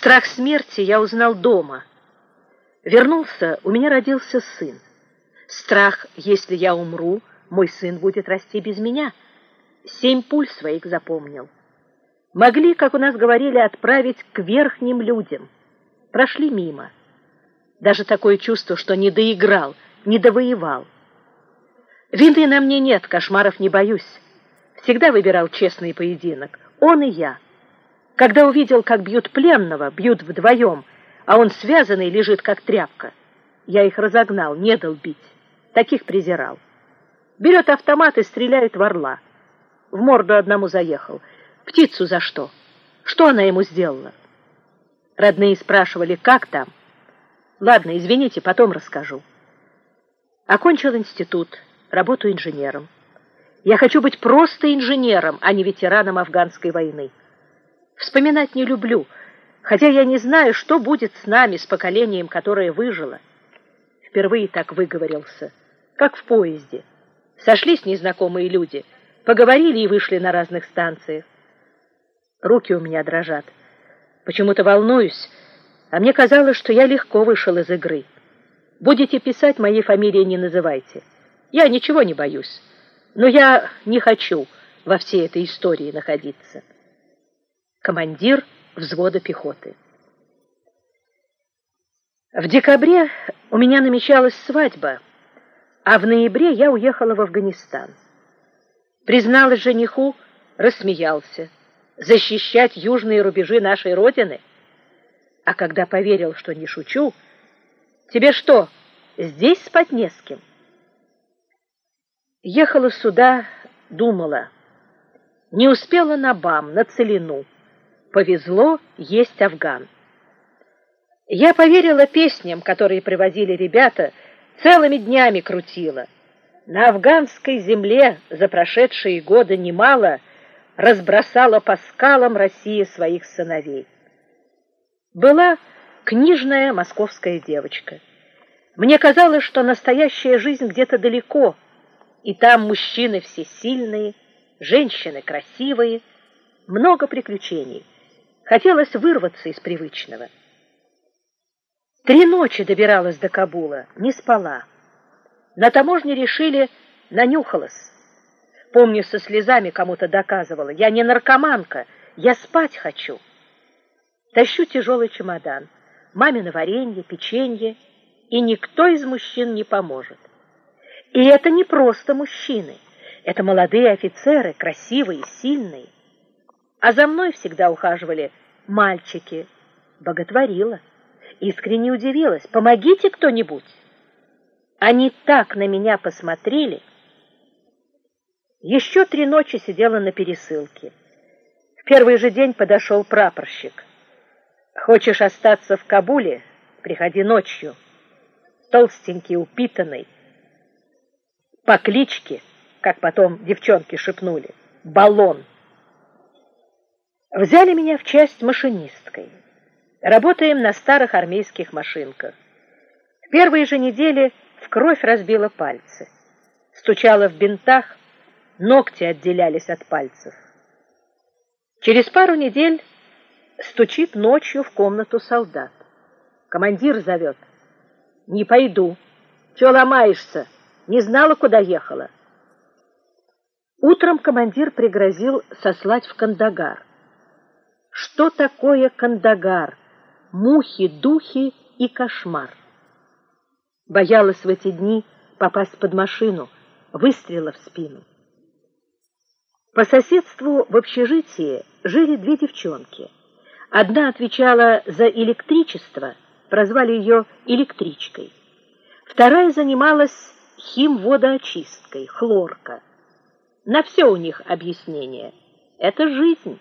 Страх смерти я узнал дома. Вернулся, у меня родился сын. Страх, если я умру, мой сын будет расти без меня. Семь пуль своих запомнил. Могли, как у нас говорили, отправить к верхним людям. Прошли мимо. Даже такое чувство, что не доиграл, не довоевал. Вины на мне нет, кошмаров не боюсь. Всегда выбирал честный поединок. Он и я. Когда увидел, как бьют пленного, бьют вдвоем, а он связанный лежит, как тряпка, я их разогнал, не дал бить. Таких презирал. Берет автомат и стреляет в орла. В морду одному заехал. Птицу за что? Что она ему сделала? Родные спрашивали, как там? Ладно, извините, потом расскажу. Окончил институт, работаю инженером. Я хочу быть просто инженером, а не ветераном афганской войны. Вспоминать не люблю, хотя я не знаю, что будет с нами, с поколением, которое выжило. Впервые так выговорился, как в поезде. Сошлись незнакомые люди, поговорили и вышли на разных станциях. Руки у меня дрожат. Почему-то волнуюсь, а мне казалось, что я легко вышел из игры. Будете писать, моей фамилии не называйте. Я ничего не боюсь, но я не хочу во всей этой истории находиться. Командир взвода пехоты. В декабре у меня намечалась свадьба, а в ноябре я уехала в Афганистан. Призналась жениху, рассмеялся. Защищать южные рубежи нашей Родины? А когда поверил, что не шучу, тебе что, здесь спать не с кем? Ехала сюда, думала. Не успела на БАМ, на Целину. Повезло, есть Афган. Я поверила песням, которые привозили ребята, целыми днями крутила. На афганской земле за прошедшие годы немало разбросала по скалам России своих сыновей. Была книжная московская девочка. Мне казалось, что настоящая жизнь где-то далеко — и там мужчины все сильные, женщины красивые, много приключений. Хотелось вырваться из привычного. Три ночи добиралась до Кабула, не спала. На таможне решили, нанюхалась. Помню, со слезами кому-то доказывала, я не наркоманка, я спать хочу. Тащу тяжелый чемодан, мамино варенье, печенье, и никто из мужчин не поможет. И это не просто мужчины. Это молодые офицеры, красивые, сильные. А за мной всегда ухаживали мальчики. Боготворила. Искренне удивилась. Помогите кто-нибудь. Они так на меня посмотрели. Еще три ночи сидела на пересылке. В первый же день подошел прапорщик. Хочешь остаться в Кабуле? Приходи ночью. Толстенький, упитанный, по кличке, как потом девчонки шепнули, Баллон. Взяли меня в часть машинисткой. Работаем на старых армейских машинках. В первые же недели в кровь разбила пальцы. Стучала в бинтах, ногти отделялись от пальцев. Через пару недель стучит ночью в комнату солдат. Командир зовет. «Не пойду. Чего ломаешься?» Не знала, куда ехала. Утром командир пригрозил сослать в Кандагар. Что такое Кандагар? Мухи, духи и кошмар. Боялась в эти дни попасть под машину, выстрела в спину. По соседству в общежитии жили две девчонки. Одна отвечала за электричество, прозвали ее электричкой. Вторая занималась химводоочисткой, хлорка. На все у них объяснение. Это жизнь.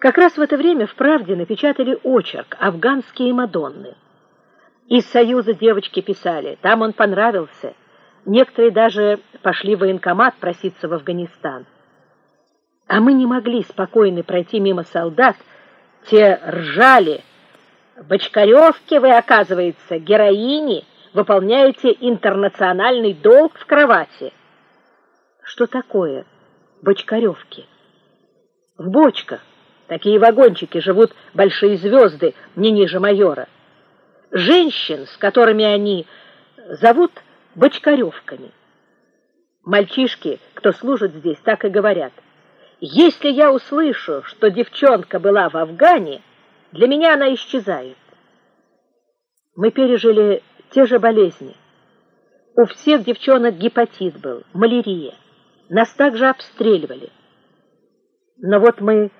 Как раз в это время в «Правде» напечатали очерк «Афганские Мадонны». Из Союза девочки писали, там он понравился. Некоторые даже пошли в военкомат проситься в Афганистан. А мы не могли спокойно пройти мимо солдат, те ржали. В вы, оказывается, героини, выполняете интернациональный долг в кровати. Что такое бочкаревки? В бочках, Такие вагончики живут большие звезды, не ниже майора. Женщин, с которыми они зовут бочкаревками. Мальчишки, кто служит здесь, так и говорят. Если я услышу, что девчонка была в Афгане, для меня она исчезает. Мы пережили те же болезни. У всех девчонок гепатит был, малярия. Нас также обстреливали. Но вот мы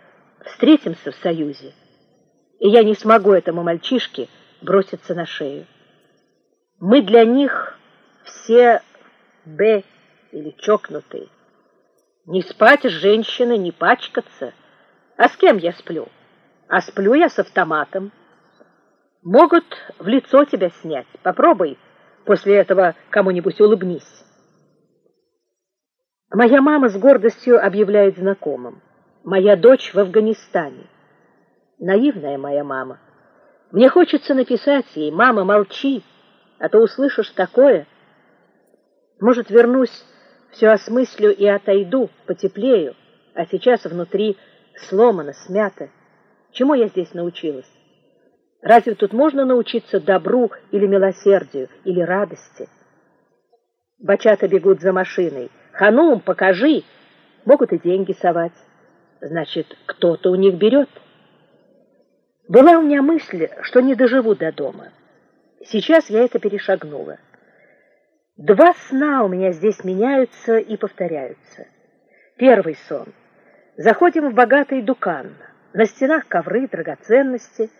встретимся в Союзе, и я не смогу этому мальчишке броситься на шею. Мы для них все Б или чокнутые. Не спать с женщиной, не пачкаться. А с кем я сплю? А сплю я с автоматом. Могут в лицо тебя снять. Попробуй после этого кому-нибудь улыбнись. Моя мама с гордостью объявляет знакомым. Моя дочь в Афганистане. Наивная моя мама. Мне хочется написать ей, мама, молчи, а то услышишь такое. Может, вернусь, все осмыслю и отойду, потеплею, а сейчас внутри сломано, смято. Чему я здесь научилась? Разве тут можно научиться добру или милосердию, или радости? Бачата бегут за машиной. Ханум, покажи! Могут и деньги совать. Значит, кто-то у них берет. Была у меня мысль, что не доживу до дома. Сейчас я это перешагнула. Два сна у меня здесь меняются и повторяются. Первый сон. Заходим в богатый дукан. На стенах ковры, драгоценности.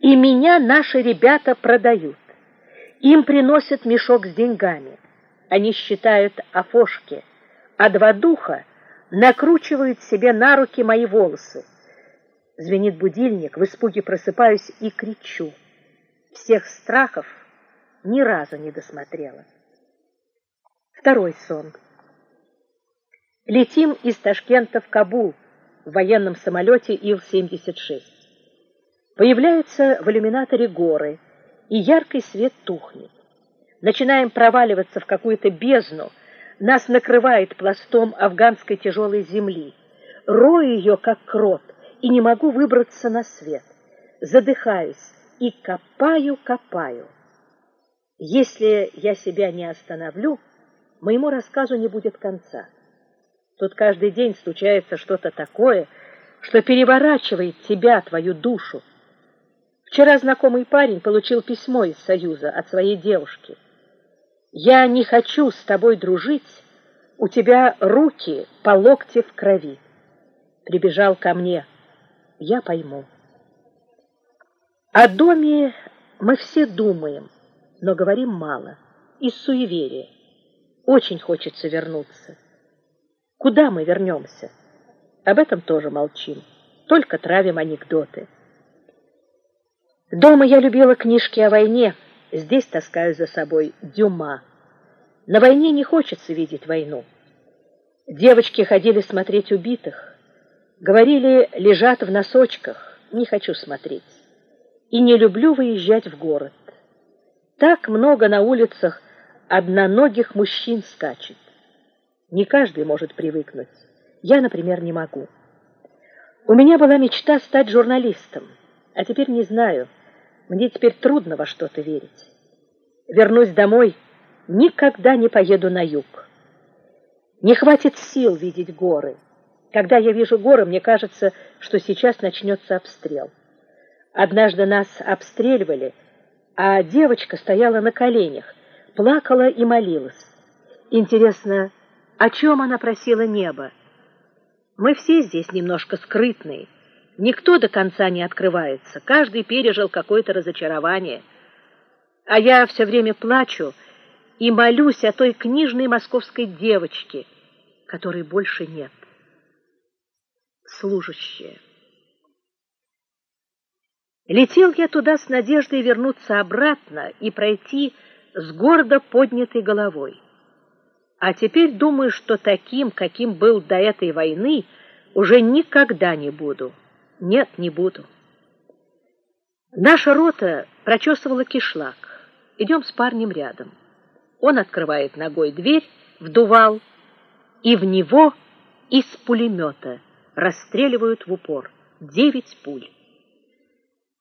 И меня наши ребята продают. Им приносят мешок с деньгами. Они считают афошки. А два духа накручивают себе на руки мои волосы. Звенит будильник, в испуге просыпаюсь и кричу. Всех страхов ни разу не досмотрела. Второй сон. Летим из Ташкента в Кабул в военном самолете Ил-76. Появляются в иллюминаторе горы, и яркий свет тухнет. Начинаем проваливаться в какую-то бездну, нас накрывает пластом афганской тяжелой земли. Рою ее, как крот, и не могу выбраться на свет. Задыхаюсь и копаю, копаю. Если я себя не остановлю, моему рассказу не будет конца. Тут каждый день случается что-то такое, что переворачивает тебя, твою душу. Вчера знакомый парень получил письмо из Союза от своей девушки. Я не хочу с тобой дружить, у тебя руки по локте в крови. Прибежал ко мне, я пойму. О доме мы все думаем, но говорим мало, из суеверия. Очень хочется вернуться. Куда мы вернемся? Об этом тоже молчим, только травим анекдоты. Дома я любила книжки о войне, Здесь таскаю за собой Дюма. На войне не хочется видеть войну. Девочки ходили смотреть убитых. Говорили, лежат в носочках. Не хочу смотреть. И не люблю выезжать в город. Так много на улицах одноногих мужчин скачет. Не каждый может привыкнуть. Я, например, не могу. У меня была мечта стать журналистом, а теперь не знаю, мне теперь трудно во что-то верить. Вернусь домой, никогда не поеду на юг. Не хватит сил видеть горы. Когда я вижу горы, мне кажется, что сейчас начнется обстрел. Однажды нас обстреливали, а девочка стояла на коленях, плакала и молилась. Интересно, о чем она просила небо? Мы все здесь немножко скрытные. Никто до конца не открывается, каждый пережил какое-то разочарование. А я все время плачу и молюсь о той книжной московской девочке, которой больше нет. Служащая. Летел я туда с надеждой вернуться обратно и пройти с гордо поднятой головой. А теперь думаю, что таким, каким был до этой войны, уже никогда не буду. Нет, не буду. Наша рота прочесывала кишлак. Идем с парнем рядом. Он открывает ногой дверь в дувал, и в него из пулемета расстреливают в упор. девять пуль.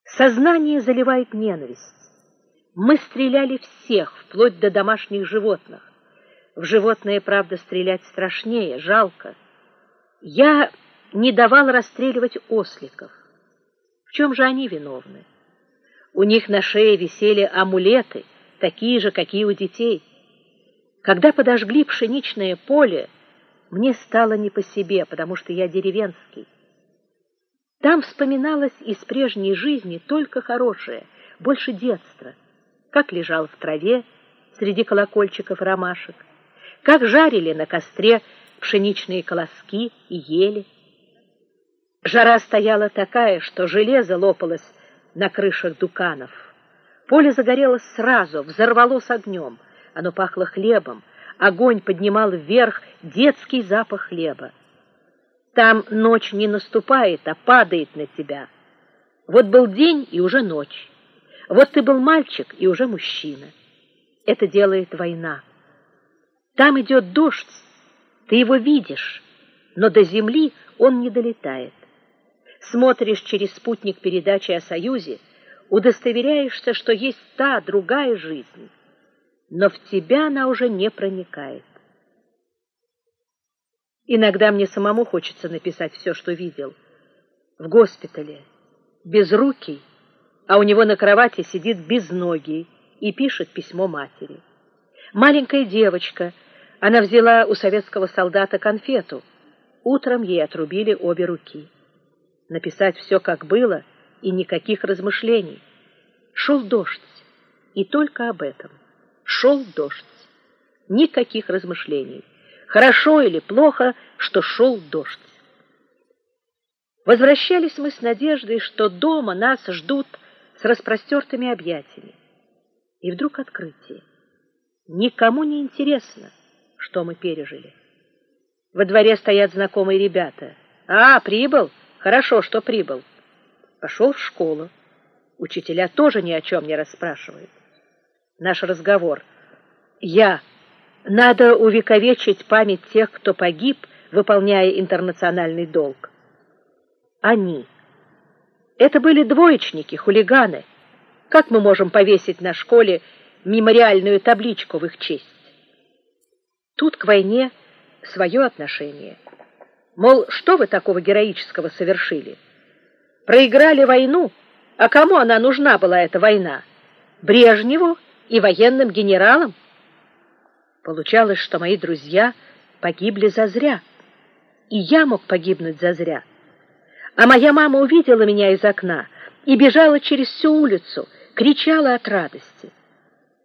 Сознание заливает ненависть. Мы стреляли всех, вплоть до домашних животных. В животное, правда, стрелять страшнее, жалко. Я не давал расстреливать осликов. В чем же они виновны? У них на шее висели амулеты, такие же, какие у детей. Когда подожгли пшеничное поле, мне стало не по себе, потому что я деревенский. Там вспоминалось из прежней жизни только хорошее, больше детства, как лежал в траве среди колокольчиков ромашек, как жарили на костре пшеничные колоски и ели. Жара стояла такая, что железо лопалось на крышах дуканов. Поле загорелось сразу, взорвалось огнем. Оно пахло хлебом. Огонь поднимал вверх детский запах хлеба. Там ночь не наступает, а падает на тебя. Вот был день, и уже ночь. Вот ты был мальчик, и уже мужчина. Это делает война. Там идет дождь, ты его видишь, но до земли он не долетает. Смотришь через спутник передачи о Союзе, удостоверяешься, что есть та, другая жизнь, но в тебя она уже не проникает. Иногда мне самому хочется написать все, что видел. В госпитале, безрукий, а у него на кровати сидит безногий и пишет письмо матери. Маленькая девочка, она взяла у советского солдата конфету. Утром ей отрубили обе руки. Написать все, как было, и никаких размышлений. Шел дождь, и только об этом. Шел дождь. Никаких размышлений хорошо или плохо, что шел дождь. Возвращались мы с надеждой, что дома нас ждут с распростертыми объятиями. И вдруг открытие. Никому не интересно, что мы пережили. Во дворе стоят знакомые ребята. А, прибыл? Хорошо, что прибыл. Пошел в школу. Учителя тоже ни о чем не расспрашивают. Наш разговор. Я надо увековечить память тех, кто погиб, выполняя интернациональный долг. Они. Это были двоечники, хулиганы. Как мы можем повесить на школе мемориальную табличку в их честь? Тут к войне свое отношение. Мол, что вы такого героического совершили? Проиграли войну, а кому она нужна была, эта война? Брежневу и военным генералам? Получалось, что мои друзья погибли зазря, и я мог погибнуть зазря. А моя мама увидела меня из окна и бежала через всю улицу, кричала от радости.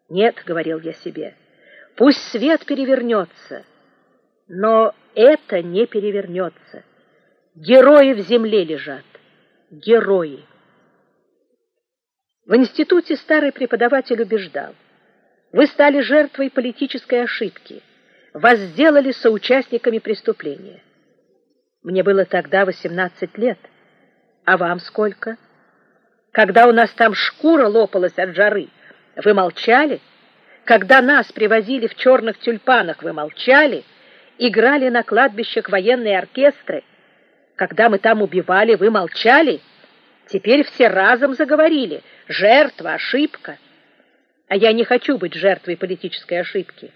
«Нет», — говорил я себе, — «пусть свет перевернется, но это не перевернется. Герои в земле лежат, герои». В институте старый преподаватель убеждал, вы стали жертвой политической ошибки. Вас сделали соучастниками преступления. Мне было тогда 18 лет. А вам сколько? Когда у нас там шкура лопалась от жары, вы молчали? Когда нас привозили в черных тюльпанах, вы молчали? Играли на кладбищах военные оркестры? Когда мы там убивали, вы молчали? Теперь все разом заговорили. Жертва, ошибка. А я не хочу быть жертвой политической ошибки.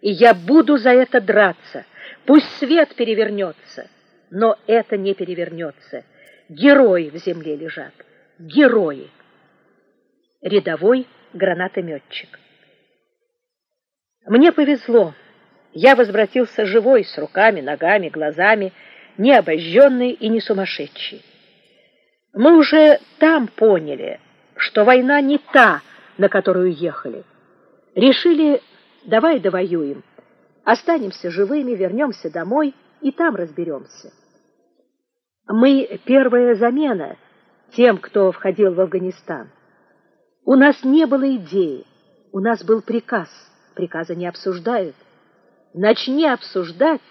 И я буду за это драться. Пусть свет перевернется, но это не перевернется. Герои в земле лежат. Герои. Рядовой гранатометчик. Мне повезло. Я возвратился живой, с руками, ногами, глазами, не обожженный и не сумасшедший. Мы уже там поняли, что война не та, на которую ехали. Решили, давай довоюем. Останемся живыми, вернемся домой и там разберемся. Мы первая замена тем, кто входил в Афганистан. У нас не было идеи, у нас был приказ. Приказа не обсуждают. Начни обсуждать,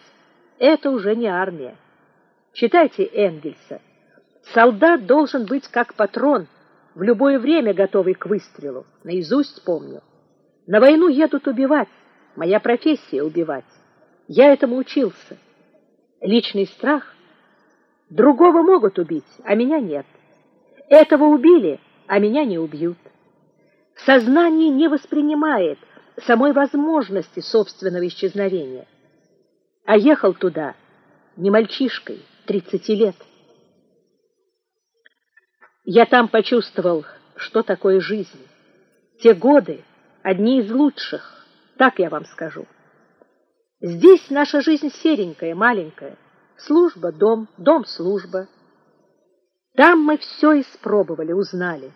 это уже не армия. Читайте Энгельса. Солдат должен быть как патрон — в любое время готовый к выстрелу, наизусть помню. На войну едут убивать, моя профессия убивать. Я этому учился. Личный страх Другого могут убить, а меня нет. Этого убили, а меня не убьют. Сознание не воспринимает самой возможности собственного исчезновения. А ехал туда не мальчишкой, 30 лет. Я там почувствовал, что такое жизнь. Те годы одни из лучших, так я вам скажу. Здесь наша жизнь серенькая, маленькая. Служба, дом, дом, служба. Там мы все испробовали, узнали.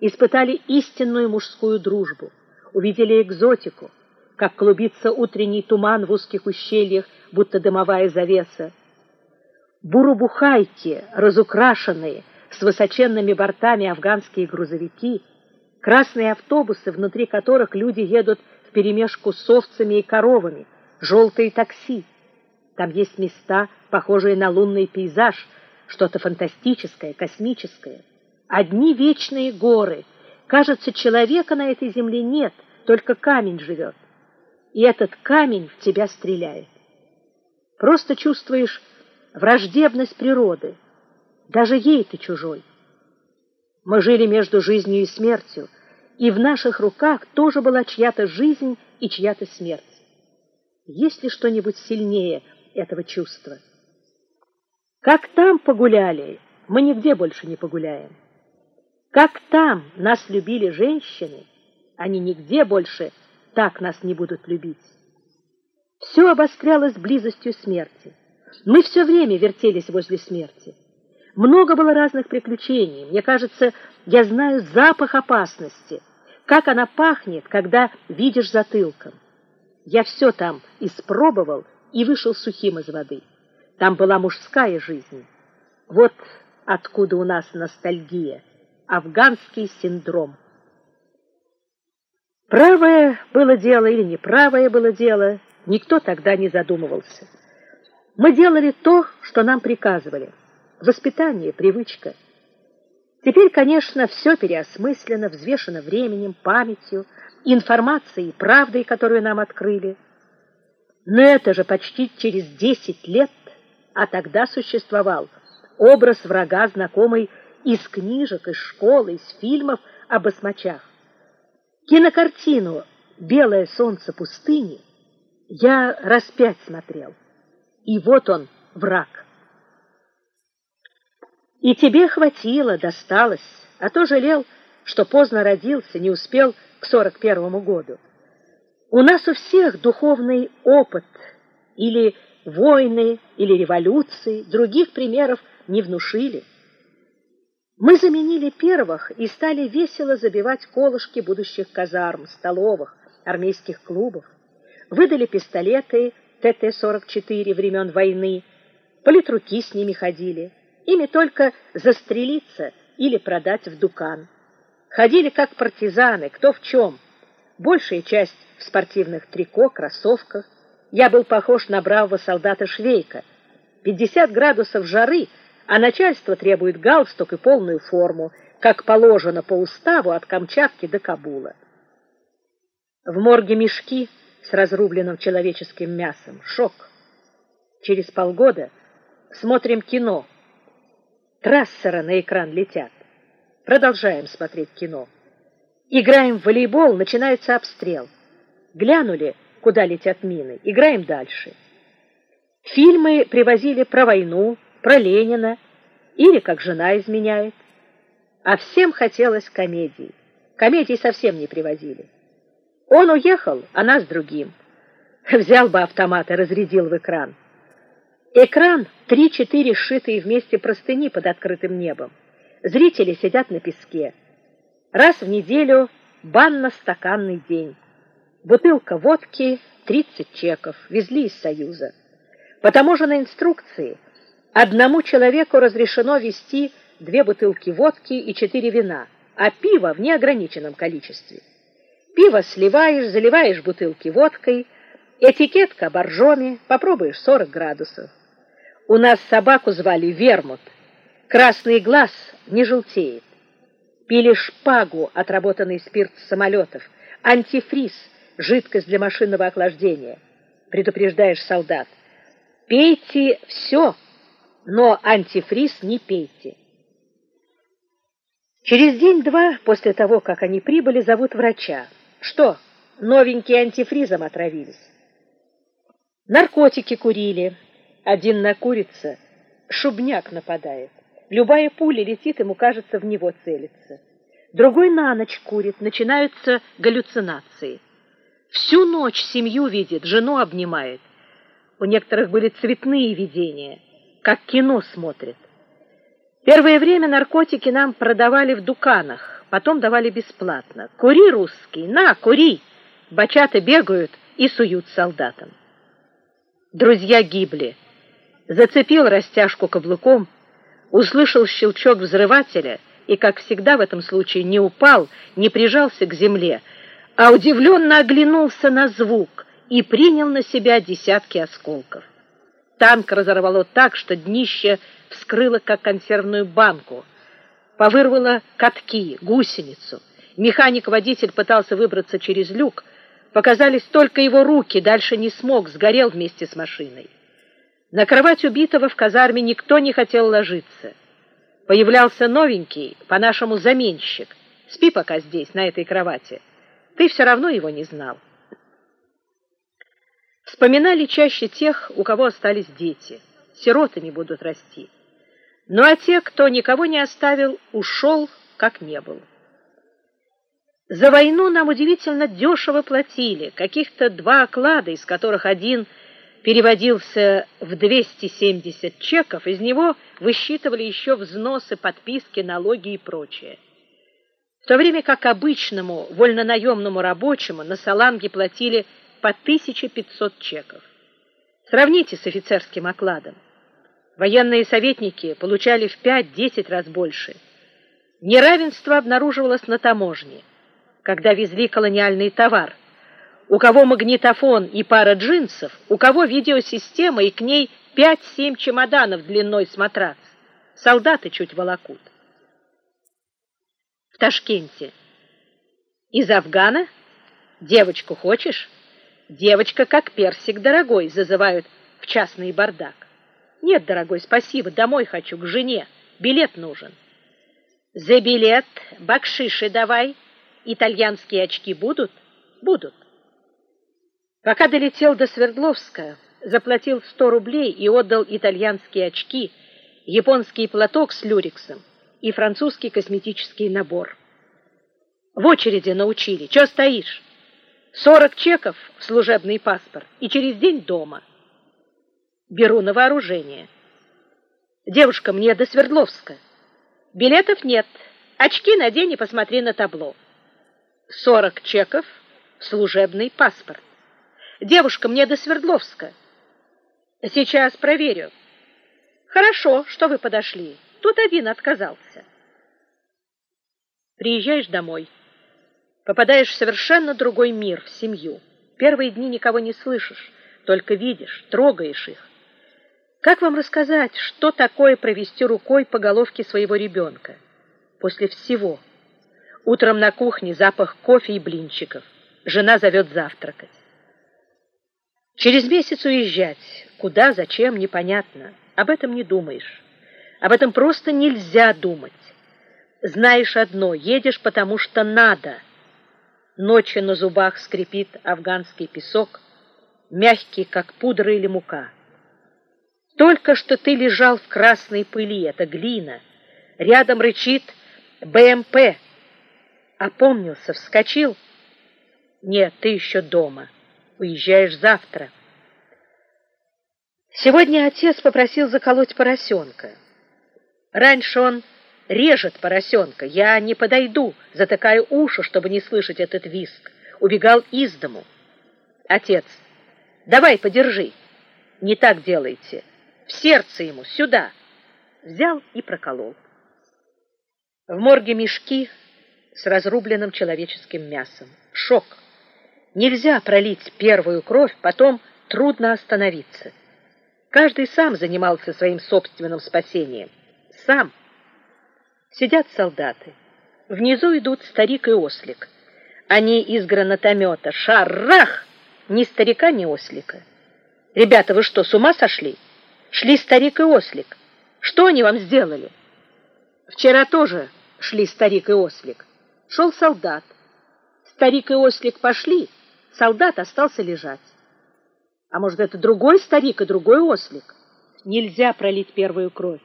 Испытали истинную мужскую дружбу. Увидели экзотику, как клубится утренний туман в узких ущельях, будто дымовая завеса. Бурубухайки, разукрашенные, с высоченными бортами афганские грузовики, красные автобусы, внутри которых люди едут вперемешку с овцами и коровами, желтые такси. Там есть места, похожие на лунный пейзаж, что-то фантастическое, космическое. Одни вечные горы. Кажется, человека на этой земле нет, только камень живет. И этот камень в тебя стреляет. Просто чувствуешь враждебность природы. Даже ей ты чужой. Мы жили между жизнью и смертью, и в наших руках тоже была чья-то жизнь и чья-то смерть. Есть ли что-нибудь сильнее этого чувства? Как там погуляли, мы нигде больше не погуляем. Как там нас любили женщины, они нигде больше так нас не будут любить. Все обострялось близостью смерти. Мы все время вертелись возле смерти. Много было разных приключений. Мне кажется, я знаю запах опасности, как она пахнет, когда видишь затылком. Я все там испробовал и вышел сухим из воды. Там была мужская жизнь. Вот откуда у нас ностальгия, афганский синдром. Правое было дело или неправое было дело, никто тогда не задумывался. Мы делали то, что нам приказывали. Воспитание, привычка. Теперь, конечно, все переосмыслено, взвешено временем, памятью, информацией, правдой, которую нам открыли. Но это же почти через десять лет, а тогда существовал образ врага, знакомый из книжек, из школы, из фильмов об осмачах. Кинокартину «Белое солнце пустыни» я раз пять смотрел. И вот он, враг. И тебе хватило, досталось, а то жалел, что поздно родился, не успел к сорок первому году. У нас у всех духовный опыт или войны, или революции, других примеров не внушили. Мы заменили первых и стали весело забивать колышки будущих казарм, столовых, армейских клубов. Выдали пистолеты ТТ-44 времен войны, политруки с ними ходили. Ими только застрелиться или продать в дукан. Ходили как партизаны, кто в чем. Большая часть в спортивных трико, кроссовках. Я был похож на бравого солдата Швейка. 50 градусов жары, а начальство требует галстук и полную форму, как положено по уставу от Камчатки до Кабула. В морге мешки с разрубленным человеческим мясом. Шок. Через полгода смотрим кино. Трассера на экран летят. Продолжаем смотреть кино. Играем в волейбол, начинается обстрел. Глянули, куда летят мины, играем дальше. Фильмы привозили про войну, про Ленина или как жена изменяет. А всем хотелось комедии. Комедии совсем не привозили. Он уехал, а нас другим. Взял бы автомат и разрядил в экран. Экран три-четыре сшитые вместе простыни под открытым небом. Зрители сидят на песке. Раз в неделю банно-стаканный день. Бутылка водки, 30 чеков, везли из Союза. По таможенной инструкции одному человеку разрешено вести две бутылки водки и четыре вина, а пиво в неограниченном количестве. Пиво сливаешь, заливаешь бутылки водкой, этикетка боржоми, попробуешь 40 градусов. У нас собаку звали Вермут. Красный глаз не желтеет. Пили шпагу, отработанный спирт самолетов, антифриз, жидкость для машинного охлаждения. Предупреждаешь солдат. Пейте все, но антифриз не пейте. Через день-два после того, как они прибыли, зовут врача. Что, новенькие антифризом отравились? Наркотики курили. Один накурится, шубняк нападает. Любая пуля летит, ему кажется, в него целится. Другой на ночь курит, начинаются галлюцинации. Всю ночь семью видит, жену обнимает. У некоторых были цветные видения, как кино смотрит. Первое время наркотики нам продавали в дуканах, потом давали бесплатно. Кури, русский, на, кури! Бачата бегают и суют солдатам. Друзья гибли. Зацепил растяжку каблуком, услышал щелчок взрывателя и, как всегда в этом случае, не упал, не прижался к земле, а удивленно оглянулся на звук и принял на себя десятки осколков. Танк разорвало так, что днище вскрыло, как консервную банку, повырвало катки, гусеницу. Механик-водитель пытался выбраться через люк, показались только его руки, дальше не смог, сгорел вместе с машиной. На кровать убитого в казарме никто не хотел ложиться. Появлялся новенький, по-нашему заменщик. Спи пока здесь, на этой кровати. Ты все равно его не знал. Вспоминали чаще тех, у кого остались дети. Сироты не будут расти. Ну а те, кто никого не оставил, ушел, как не был. За войну нам удивительно дешево платили, каких-то два оклада, из которых один переводился в 270 чеков, из него высчитывали еще взносы, подписки, налоги и прочее. В то время как обычному вольнонаемному рабочему на саланге платили по 1500 чеков. Сравните с офицерским окладом. Военные советники получали в 5-10 раз больше. Неравенство обнаруживалось на таможне, когда везли колониальный товар. У кого магнитофон и пара джинсов, у кого видеосистема и к ней 5-7 чемоданов длиной с матрац. Солдаты чуть волокут. В Ташкенте. Из Афгана? Девочку хочешь? Девочка, как персик дорогой, зазывают в частный бардак. Нет, дорогой, спасибо, домой хочу, к жене. Билет нужен. За билет бакшиши давай. Итальянские очки будут? Будут. Пока долетел до Свердловска, заплатил 100 рублей и отдал итальянские очки, японский платок с люрексом и французский косметический набор. В очереди научили. Чё стоишь? 40 чеков служебный паспорт и через день дома. Беру на вооружение. Девушка, мне до Свердловска. Билетов нет. Очки надень и посмотри на табло. 40 чеков служебный паспорт. Девушка, мне до Свердловска. Сейчас проверю. Хорошо, что вы подошли. Тут один отказался. Приезжаешь домой попадаешь в совершенно другой мир, в семью. Первые дни никого не слышишь, только видишь, трогаешь их. Как вам рассказать, что такое провести рукой по головке своего ребенка? После всего. Утром на кухне запах кофе и блинчиков. Жена зовет завтракать. Через месяц уезжать. Куда, зачем, непонятно. Об этом не думаешь. Об этом просто нельзя думать. Знаешь одно, едешь, потому что надо – Ночью на зубах скрипит афганский песок, мягкий, как пудра или мука. Только что ты лежал в красной пыли, это глина. Рядом рычит БМП. Опомнился, вскочил. Нет, ты еще дома. Уезжаешь завтра. Сегодня отец попросил заколоть поросенка. Раньше он режет поросенка. Я не подойду, затыкаю уши, чтобы не слышать этот визг. Убегал из дому. Отец, давай, подержи. Не так делайте. В сердце ему, сюда. Взял и проколол. В морге мешки с разрубленным человеческим мясом. Шок. Нельзя пролить первую кровь, потом трудно остановиться. Каждый сам занимался своим собственным спасением. Сам. Сидят солдаты. Внизу идут старик и ослик. Они из гранатомета. Шарах! Ни старика, ни ослика. Ребята, вы что, с ума сошли? Шли старик и ослик. Что они вам сделали? Вчера тоже шли старик и ослик. Шел солдат. Старик и ослик пошли, солдат остался лежать. А может, это другой старик и другой ослик? Нельзя пролить первую кровь.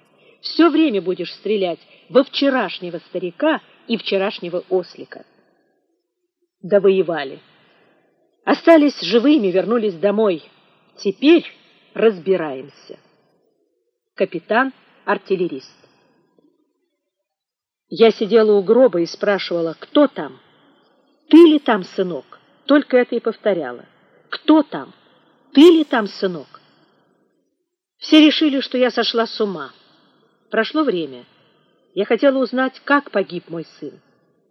Все время будешь стрелять во вчерашнего старика и вчерашнего ослика. Довоевали. Остались живыми, вернулись домой. Теперь разбираемся. Капитан-артиллерист. Я сидела у гроба и спрашивала, кто там? Ты ли там, сынок? Только это и повторяла. Кто там? Ты ли там, сынок? Все решили, что я сошла с ума. Прошло время. Я хотела узнать, как погиб мой сын.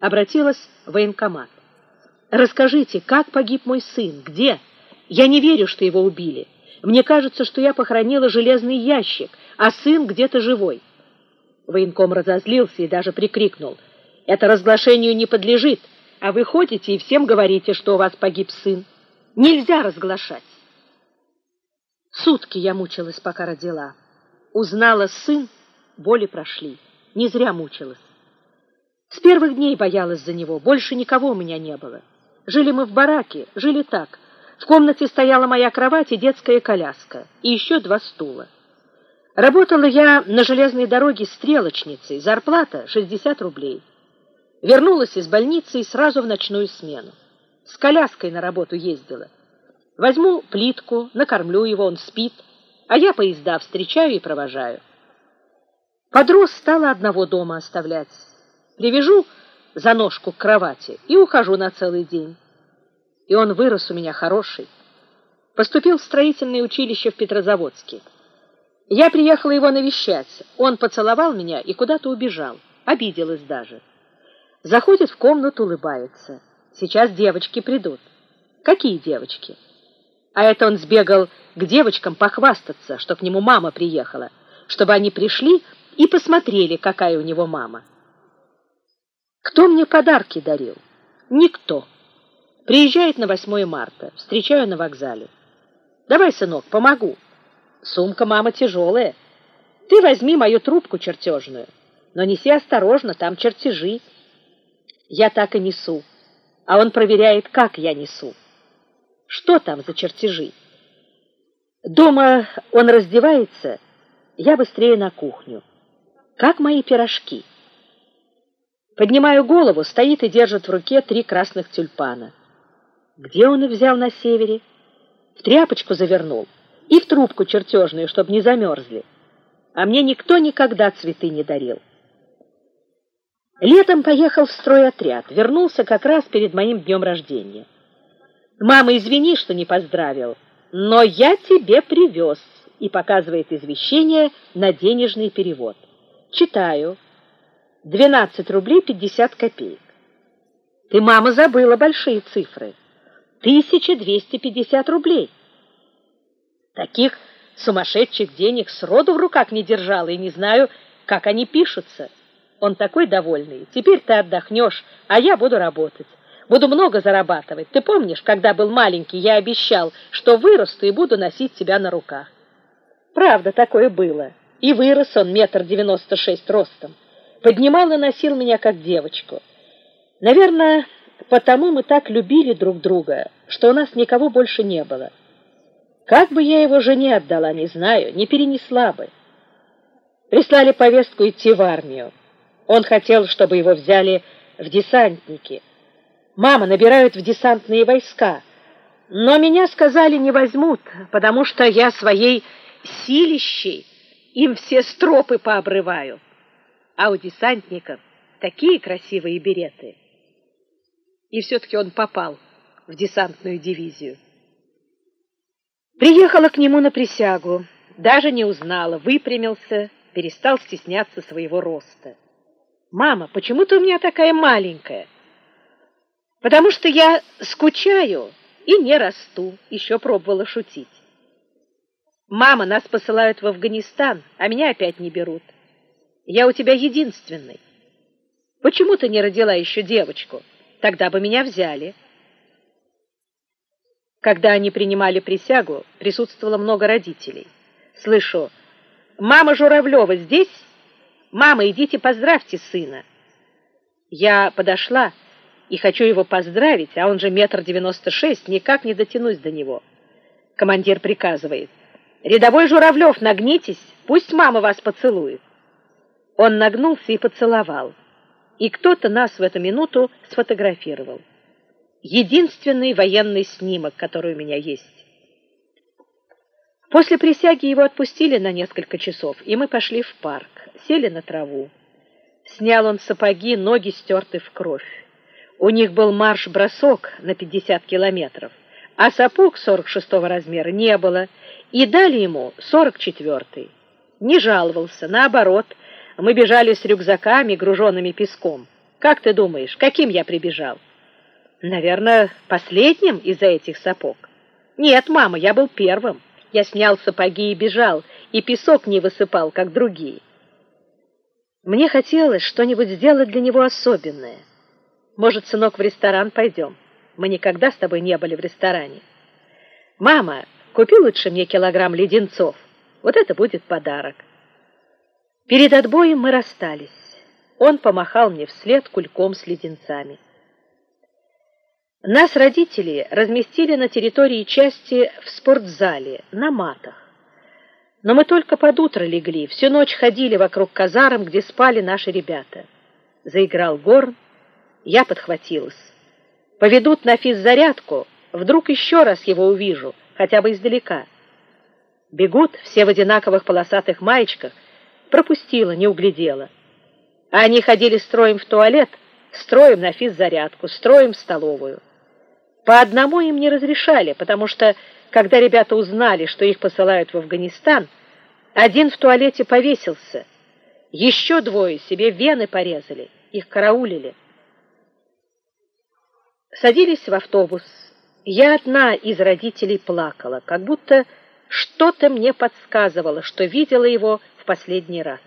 Обратилась в военкомат. «Расскажите, как погиб мой сын? Где? Я не верю, что его убили. Мне кажется, что я похоронила железный ящик, а сын где-то живой». Военком разозлился и даже прикрикнул. «Это разглашению не подлежит, а вы ходите и всем говорите, что у вас погиб сын. Нельзя разглашать». Сутки я мучилась, пока родила. Узнала сын, боли прошли. Не зря мучилась. С первых дней боялась за него, больше никого у меня не было. Жили мы в бараке, жили так. В комнате стояла моя кровать и детская коляска, и еще два стула. Работала я на железной дороге стрелочницей, зарплата 60 рублей. Вернулась из больницы и сразу в ночную смену. С коляской на работу ездила. Возьму плитку, накормлю его, он спит, а я поезда встречаю и провожаю. Подрос стала одного дома оставлять. Привяжу за ножку к кровати и ухожу на целый день. И он вырос у меня хороший. Поступил в строительное училище в Петрозаводске. Я приехала его навещать. Он поцеловал меня и куда-то убежал. Обиделась даже. Заходит в комнату, улыбается. Сейчас девочки придут. Какие девочки? А это он сбегал к девочкам похвастаться, что к нему мама приехала, чтобы они пришли и посмотрели, какая у него мама. Кто мне подарки дарил? Никто. Приезжает на 8 марта, встречаю на вокзале. Давай, сынок, помогу. Сумка мама тяжелая. Ты возьми мою трубку чертежную, но неси осторожно, там чертежи. Я так и несу, а он проверяет, как я несу. Что там за чертежи? Дома он раздевается, я быстрее на кухню. Как мои пирожки? Поднимаю голову, стоит и держит в руке три красных тюльпана. Где он их взял на севере? В тряпочку завернул и в трубку чертежную, чтобы не замерзли. А мне никто никогда цветы не дарил. Летом поехал в стройотряд, вернулся как раз перед моим днем рождения. «Мама, извини, что не поздравил, но я тебе привез», и показывает извещение на денежный перевод. Читаю. 12 рублей 50 копеек. Ты, мама, забыла большие цифры. 1250 рублей. Таких сумасшедших денег сроду в руках не держала и не знаю, как они пишутся. Он такой довольный. Теперь ты отдохнешь, а я буду работать. Буду много зарабатывать. Ты помнишь, когда был маленький, я обещал, что вырасту и буду носить тебя на руках. Правда, такое было. И вырос он метр девяносто шесть ростом. Поднимал и носил меня как девочку. Наверное, потому мы так любили друг друга, что у нас никого больше не было. Как бы я его жене отдала, не знаю, не перенесла бы. Прислали повестку идти в армию. Он хотел, чтобы его взяли в десантники. Мама, набирают в десантные войска. Но меня сказали, не возьмут, потому что я своей силищей им все стропы пообрываю. А у десантников такие красивые береты. И все-таки он попал в десантную дивизию. Приехала к нему на присягу, даже не узнала, выпрямился, перестал стесняться своего роста. «Мама, почему ты у меня такая маленькая?» «Потому что я скучаю и не расту», — еще пробовала шутить. Мама, нас посылают в Афганистан, а меня опять не берут. Я у тебя единственный. Почему ты не родила еще девочку? Тогда бы меня взяли. Когда они принимали присягу, присутствовало много родителей. Слышу, Мама Журавлева здесь? Мама, идите поздравьте сына. Я подошла и хочу его поздравить, а он же метр девяносто шесть, никак не дотянусь до него. Командир приказывает. «Рядовой Журавлев, нагнитесь, пусть мама вас поцелует». Он нагнулся и поцеловал. И кто-то нас в эту минуту сфотографировал. Единственный военный снимок, который у меня есть. После присяги его отпустили на несколько часов, и мы пошли в парк, сели на траву. Снял он сапоги, ноги стерты в кровь. У них был марш-бросок на 50 километров, а сапог 46-го размера не было, и дали ему 44-й. Не жаловался, наоборот, мы бежали с рюкзаками, груженными песком. Как ты думаешь, каким я прибежал? Наверное, последним из-за этих сапог. Нет, мама, я был первым. Я снял сапоги и бежал, и песок не высыпал, как другие. Мне хотелось что-нибудь сделать для него особенное. Может, сынок, в ресторан пойдем? Мы никогда с тобой не были в ресторане. Мама, купи лучше мне килограмм леденцов. Вот это будет подарок. Перед отбоем мы расстались. Он помахал мне вслед кульком с леденцами. Нас родители разместили на территории части в спортзале, на матах. Но мы только под утро легли, всю ночь ходили вокруг казарм, где спали наши ребята. Заиграл горн, я подхватилась. Поведут на физзарядку, вдруг еще раз его увижу, хотя бы издалека. Бегут все в одинаковых полосатых маечках, пропустила, не углядела. А они ходили строем в туалет, строем на физзарядку, строем в столовую. По одному им не разрешали, потому что, когда ребята узнали, что их посылают в Афганистан, один в туалете повесился, еще двое себе вены порезали, их караулили. Садились в автобус. Я одна из родителей плакала, как будто что-то мне подсказывало, что видела его в последний раз.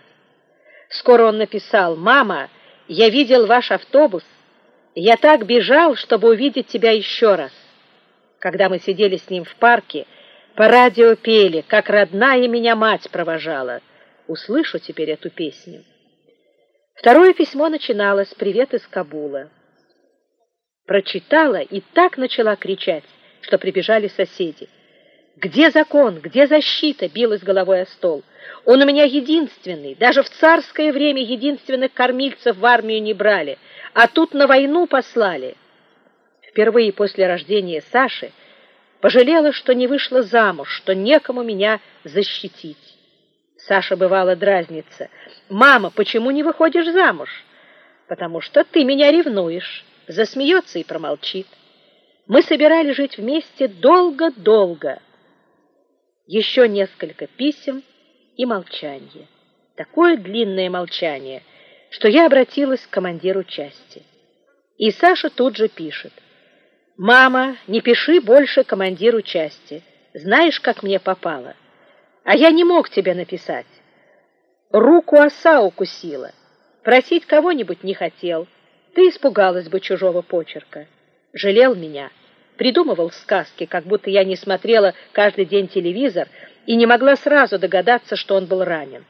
Скоро он написал, «Мама, я видел ваш автобус. Я так бежал, чтобы увидеть тебя еще раз». Когда мы сидели с ним в парке, по радио пели, как родная меня мать провожала. Услышу теперь эту песню. Второе письмо начиналось «Привет из Кабула» прочитала и так начала кричать, что прибежали соседи. «Где закон? Где защита?» — билась головой о стол. «Он у меня единственный. Даже в царское время единственных кормильцев в армию не брали, а тут на войну послали». Впервые после рождения Саши пожалела, что не вышла замуж, что некому меня защитить. Саша бывала дразнится. «Мама, почему не выходишь замуж?» «Потому что ты меня ревнуешь» засмеется и промолчит. Мы собирались жить вместе долго-долго. Еще несколько писем и молчание. Такое длинное молчание, что я обратилась к командиру части. И Саша тут же пишет. «Мама, не пиши больше командиру части. Знаешь, как мне попало? А я не мог тебе написать. Руку оса укусила. Просить кого-нибудь не хотел». Ты испугалась бы чужого почерка. Жалел меня, придумывал сказки, как будто я не смотрела каждый день телевизор и не могла сразу догадаться, что он был ранен.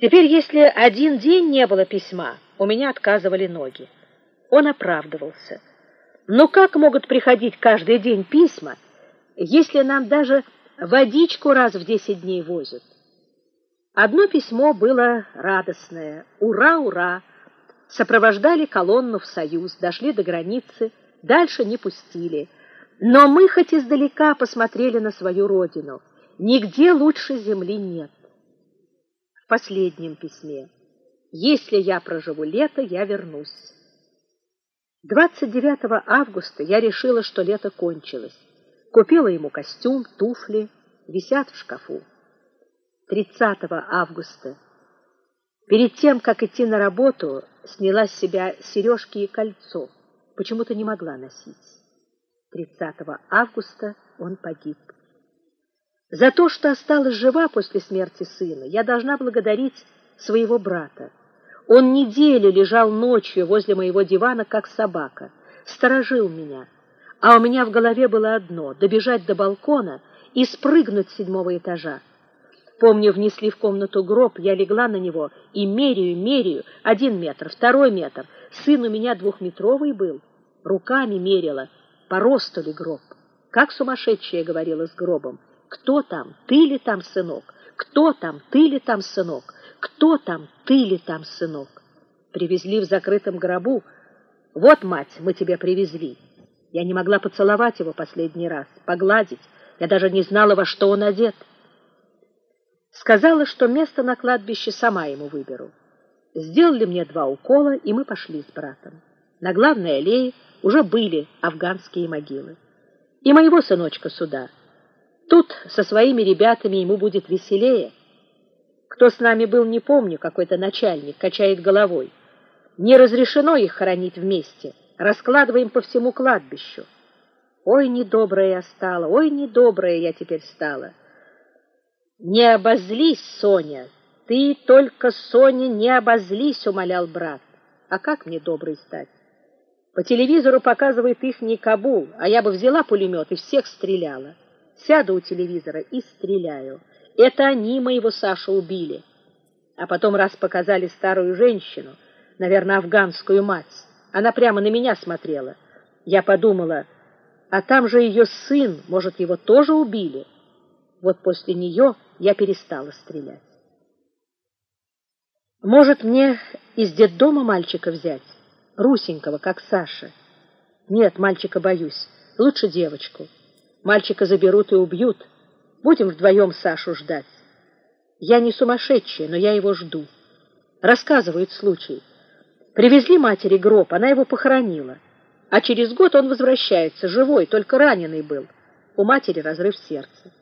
Теперь, если один день не было письма, у меня отказывали ноги. Он оправдывался. Но как могут приходить каждый день письма, если нам даже водичку раз в десять дней возят? Одно письмо было радостное. Ура, ура! Сопровождали колонну в Союз, дошли до границы, дальше не пустили. Но мы хоть издалека посмотрели на свою родину. Нигде лучше земли нет. В последнем письме. Если я проживу лето, я вернусь. 29 августа я решила, что лето кончилось. Купила ему костюм, туфли, висят в шкафу. 30 августа Перед тем, как идти на работу, сняла с себя сережки и кольцо. Почему-то не могла носить. 30 августа он погиб. За то, что осталась жива после смерти сына, я должна благодарить своего брата. Он неделю лежал ночью возле моего дивана, как собака, сторожил меня, а у меня в голове было одно — добежать до балкона и спрыгнуть с седьмого этажа. Помню, внесли в комнату гроб, я легла на него и меряю, меряю, один метр, второй метр. Сын у меня двухметровый был, руками мерила, по росту ли гроб. Как сумасшедшая говорила с гробом. Кто там, ты ли там, сынок? Кто там, ты ли там, сынок? Кто там, ты ли там, сынок? Привезли в закрытом гробу. Вот, мать, мы тебя привезли. Я не могла поцеловать его последний раз, погладить. Я даже не знала, во что он одет. Сказала, что место на кладбище сама ему выберу. Сделали мне два укола, и мы пошли с братом. На главной аллее уже были афганские могилы. И моего сыночка сюда. Тут со своими ребятами ему будет веселее. Кто с нами был, не помню, какой-то начальник, качает головой. Не разрешено их хоронить вместе, раскладываем по всему кладбищу. Ой, недобрая я стала, ой, недобрая я теперь стала. «Не обозлись, Соня! Ты только, Соня, не обозлись!» — умолял брат. «А как мне добрый стать? По телевизору показывает ихний Кабул, а я бы взяла пулемет и всех стреляла. Сяду у телевизора и стреляю. Это они моего Сашу убили. А потом раз показали старую женщину, наверное, афганскую мать. Она прямо на меня смотрела. Я подумала, а там же ее сын, может, его тоже убили?» Вот после нее я перестала стрелять. Может, мне из детдома мальчика взять? Русенького, как Саша. Нет, мальчика боюсь. Лучше девочку. Мальчика заберут и убьют. Будем вдвоем Сашу ждать. Я не сумасшедшая, но я его жду. Рассказывает случай. Привезли матери гроб, она его похоронила. А через год он возвращается, живой, только раненый был. У матери разрыв сердца.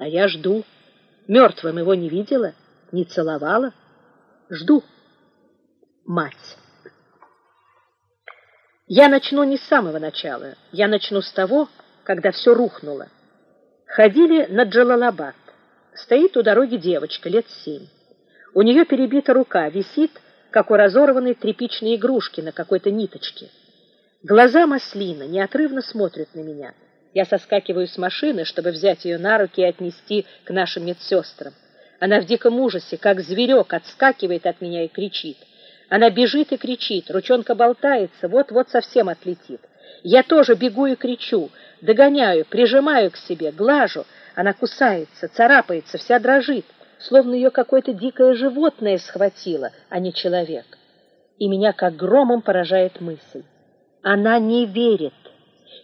А я жду. Мертвым его не видела, не целовала. Жду. Мать. Я начну не с самого начала. Я начну с того, когда все рухнуло. Ходили на Джалалабад. Стоит у дороги девочка, лет семь. У нее перебита рука, висит, как у разорванной тряпичной игрушки на какой-то ниточке. Глаза маслина неотрывно смотрят на меня. Я соскакиваю с машины, чтобы взять ее на руки и отнести к нашим медсестрам. Она в диком ужасе, как зверек, отскакивает от меня и кричит. Она бежит и кричит, ручонка болтается, вот-вот совсем отлетит. Я тоже бегу и кричу, догоняю, прижимаю к себе, глажу. Она кусается, царапается, вся дрожит, словно ее какое-то дикое животное схватило, а не человек. И меня как громом поражает мысль. Она не верит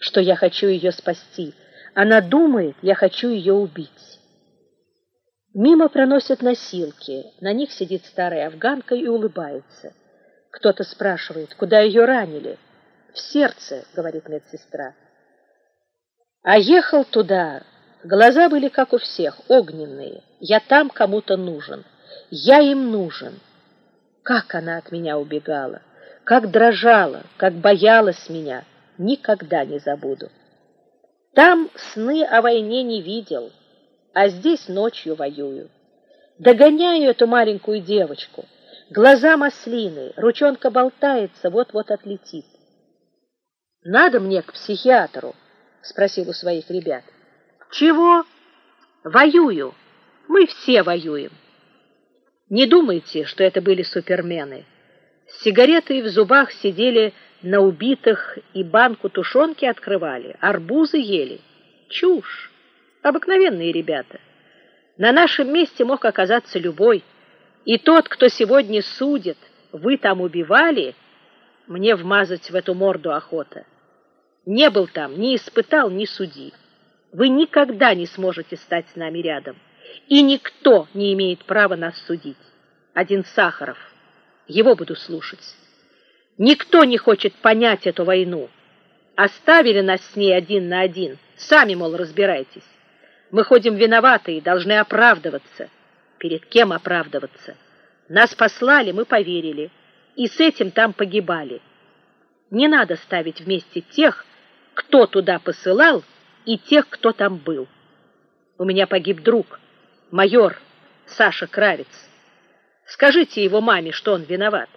что я хочу ее спасти. Она думает, я хочу ее убить. Мимо проносят носилки. На них сидит старая афганка и улыбается. Кто-то спрашивает, куда ее ранили. В сердце, говорит медсестра. А ехал туда. Глаза были как у всех, огненные. Я там кому-то нужен. Я им нужен. Как она от меня убегала, как дрожала, как боялась меня никогда не забуду. Там сны о войне не видел, а здесь ночью воюю. Догоняю эту маленькую девочку. Глаза маслины, ручонка болтается, вот-вот отлетит. «Надо мне к психиатру?» — спросил у своих ребят. «Чего?» «Воюю. Мы все воюем». Не думайте, что это были супермены. С сигаретой в зубах сидели на убитых и банку тушенки открывали, арбузы ели. Чушь. Обыкновенные ребята. На нашем месте мог оказаться любой. И тот, кто сегодня судит, вы там убивали, мне вмазать в эту морду охота. Не был там, не испытал, не суди. Вы никогда не сможете стать с нами рядом. И никто не имеет права нас судить. Один Сахаров. Его буду слушать. Никто не хочет понять эту войну. Оставили нас с ней один на один. Сами, мол, разбирайтесь. Мы ходим виноватые, должны оправдываться. Перед кем оправдываться? Нас послали, мы поверили. И с этим там погибали. Не надо ставить вместе тех, кто туда посылал, и тех, кто там был. У меня погиб друг, майор Саша Кравец. Скажите его маме, что он виноват.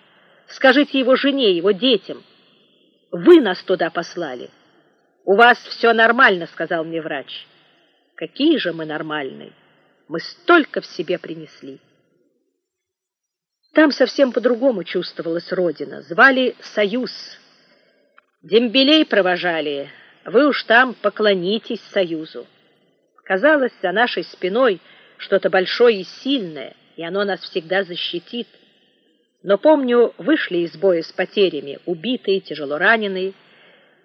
Скажите его жене, его детям. Вы нас туда послали. У вас все нормально, сказал мне врач. Какие же мы нормальные. Мы столько в себе принесли. Там совсем по-другому чувствовалась родина. Звали Союз. Дембелей провожали. Вы уж там поклонитесь Союзу. Казалось, за нашей спиной что-то большое и сильное, и оно нас всегда защитит. Но помню, вышли из боя с потерями, убитые, тяжело раненые.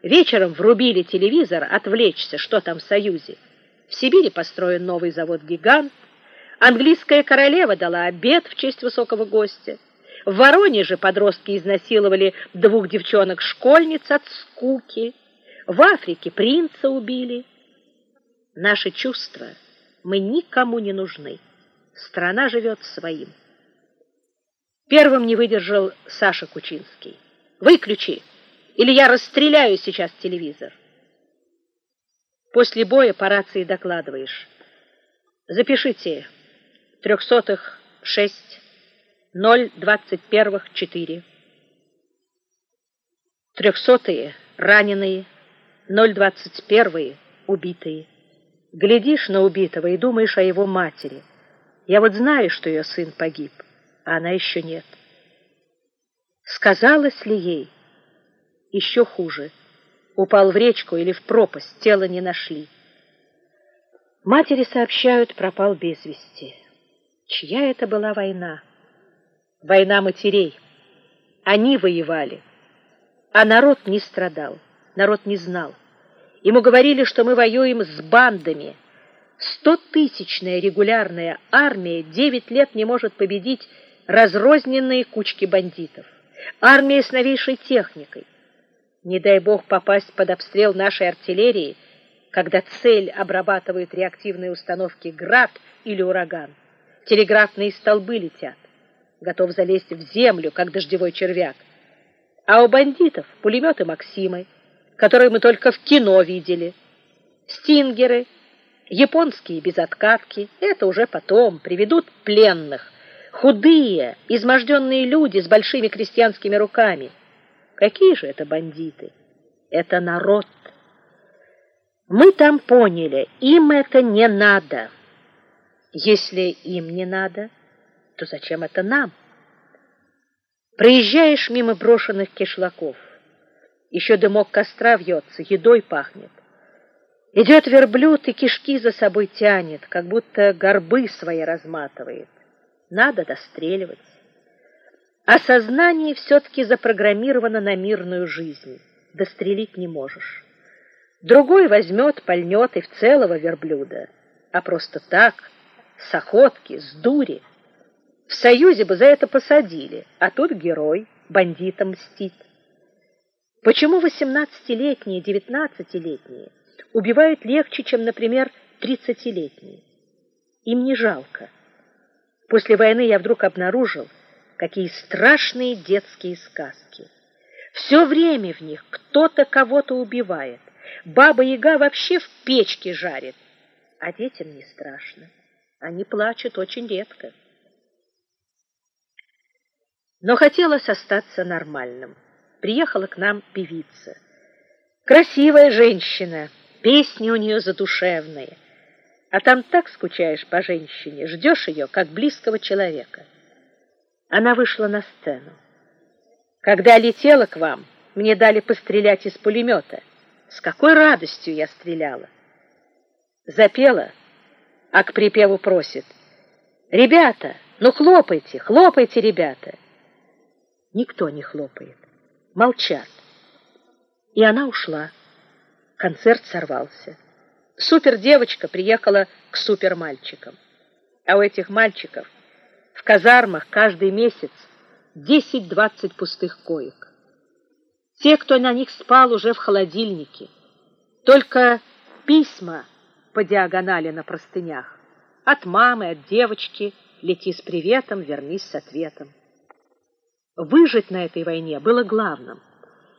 Вечером врубили телевизор, отвлечься, что там в Союзе. В Сибири построен новый завод-гигант. Английская королева дала обед в честь высокого гостя. В Воронеже подростки изнасиловали двух девчонок-школьниц от скуки. В Африке принца убили. Наши чувства мы никому не нужны. Страна живет своим. Первым не выдержал Саша Кучинский. «Выключи, или я расстреляю сейчас телевизор». После боя по рации докладываешь. Запишите трехсотых шесть, ноль двадцать первых четыре. Трехсотые раненые, ноль двадцать первые убитые. Глядишь на убитого и думаешь о его матери. Я вот знаю, что ее сын погиб она еще нет. Сказалось ли ей? Еще хуже. Упал в речку или в пропасть, тело не нашли. Матери сообщают, пропал без вести. Чья это была война? Война матерей. Они воевали. А народ не страдал, народ не знал. Ему говорили, что мы воюем с бандами. Стотысячная регулярная армия девять лет не может победить разрозненные кучки бандитов, армия с новейшей техникой. Не дай бог попасть под обстрел нашей артиллерии, когда цель обрабатывают реактивные установки «Град» или «Ураган». Телеграфные столбы летят, готов залезть в землю, как дождевой червяк. А у бандитов пулеметы «Максимы», которые мы только в кино видели, стингеры, японские безоткатки, это уже потом приведут пленных, Худые, изможденные люди с большими крестьянскими руками. Какие же это бандиты? Это народ. Мы там поняли, им это не надо. Если им не надо, то зачем это нам? Проезжаешь мимо брошенных кишлаков. Еще дымок костра вьется, едой пахнет. Идет верблюд и кишки за собой тянет, как будто горбы свои разматывает надо достреливать. А сознание все-таки запрограммировано на мирную жизнь. Дострелить не можешь. Другой возьмет, пальнет и в целого верблюда. А просто так, с охотки, с дури. В Союзе бы за это посадили, а тут герой, бандитам мстит. Почему 18-летние, 19-летние убивают легче, чем, например, 30-летние? Им не жалко. После войны я вдруг обнаружил, какие страшные детские сказки. Все время в них кто-то кого-то убивает. Баба-яга вообще в печке жарит. А детям не страшно. Они плачут очень редко. Но хотелось остаться нормальным. Приехала к нам певица. Красивая женщина, песни у нее задушевные. А там так скучаешь по женщине, ждешь ее, как близкого человека. Она вышла на сцену. Когда летела к вам, мне дали пострелять из пулемета. С какой радостью я стреляла. Запела, а к припеву просит. «Ребята, ну хлопайте, хлопайте, ребята!» Никто не хлопает, молчат. И она ушла. Концерт сорвался. Супер-девочка приехала к супермальчикам. А у этих мальчиков в казармах каждый месяц 10-20 пустых коек. Те, кто на них спал, уже в холодильнике. Только письма по диагонали на простынях. От мамы, от девочки, лети с приветом, вернись с ответом. Выжить на этой войне было главным.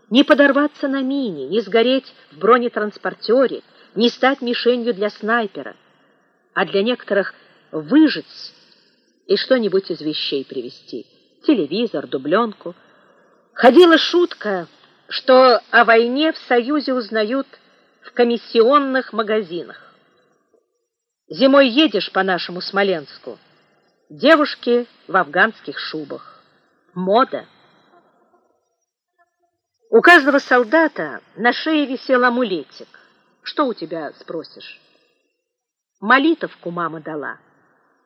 Не подорваться на мине, не сгореть в бронетранспортере, не стать мишенью для снайпера, а для некоторых выжить и что-нибудь из вещей привезти. Телевизор, дубленку. Ходила шутка, что о войне в Союзе узнают в комиссионных магазинах. Зимой едешь по нашему Смоленску. Девушки в афганских шубах. Мода. У каждого солдата на шее висел амулетик. Что у тебя, спросишь? Молитовку мама дала.